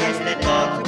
as the talk.